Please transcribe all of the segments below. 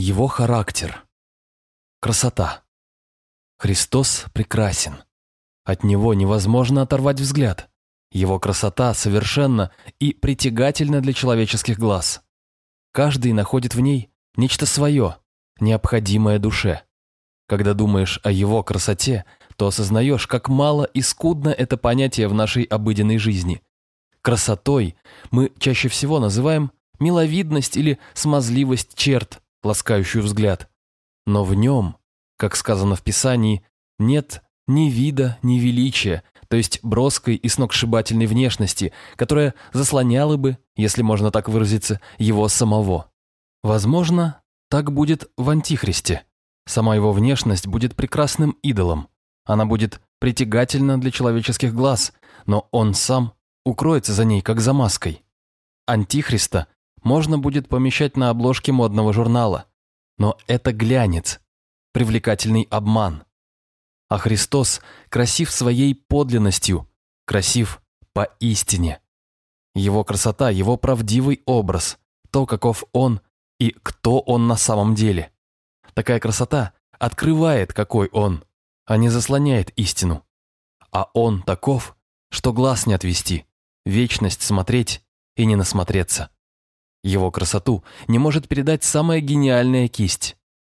Его характер. Красота. Христос прекрасен. От него невозможно оторвать взгляд. Его красота совершенна и притягательна для человеческих глаз. Каждый находит в ней нечто свое, необходимое душе. Когда думаешь о его красоте, то осознаешь, как мало и скудно это понятие в нашей обыденной жизни. Красотой мы чаще всего называем миловидность или смазливость черт, ласкающую взгляд. Но в нем, как сказано в Писании, нет ни вида, ни величия, то есть броской и сногсшибательной внешности, которая заслоняла бы, если можно так выразиться, его самого. Возможно, так будет в Антихристе. Сама его внешность будет прекрасным идолом. Она будет притягательна для человеческих глаз, но он сам укроется за ней, как за маской. Антихриста можно будет помещать на обложке модного журнала, но это глянец, привлекательный обман – а Христос красив своей подлинностью, красив поистине. Его красота, его правдивый образ, то, каков он и кто он на самом деле. Такая красота открывает, какой он, а не заслоняет истину. А он таков, что глаз не отвести, вечность смотреть и не насмотреться. Его красоту не может передать самая гениальная кисть.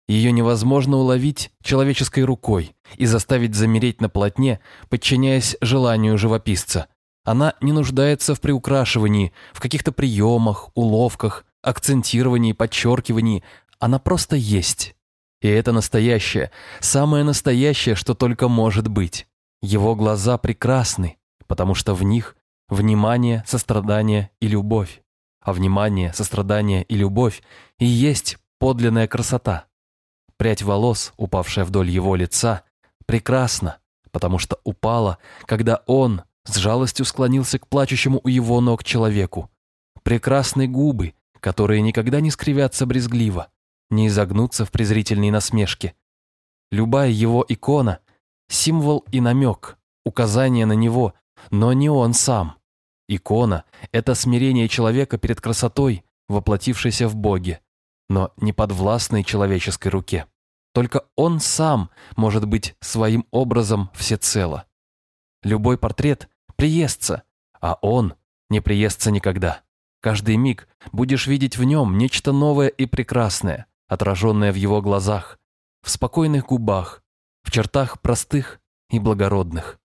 Ее невозможно уловить человеческой рукой и заставить замереть на полотне, подчиняясь желанию живописца. Она не нуждается в приукрашивании, в каких-то приемах, уловках, акцентировании, подчеркивании. Она просто есть. И это настоящее, самое настоящее, что только может быть. Его глаза прекрасны, потому что в них внимание, сострадание и любовь. А внимание, сострадание и любовь и есть подлинная красота. Прядь волос, упавшая вдоль его лица, прекрасна, потому что упала, когда он с жалостью склонился к плачущему у его ног человеку. Прекрасны губы, которые никогда не скривятся брезгливо, не изогнутся в презрительной насмешке. Любая его икона – символ и намек, указание на него, но не он сам. Икона – это смирение человека перед красотой, воплотившейся в Боге но не подвластной человеческой руке. Только он сам может быть своим образом всецело. Любой портрет приестся, а он не приестся никогда. Каждый миг будешь видеть в нем нечто новое и прекрасное, отраженное в его глазах, в спокойных губах, в чертах простых и благородных.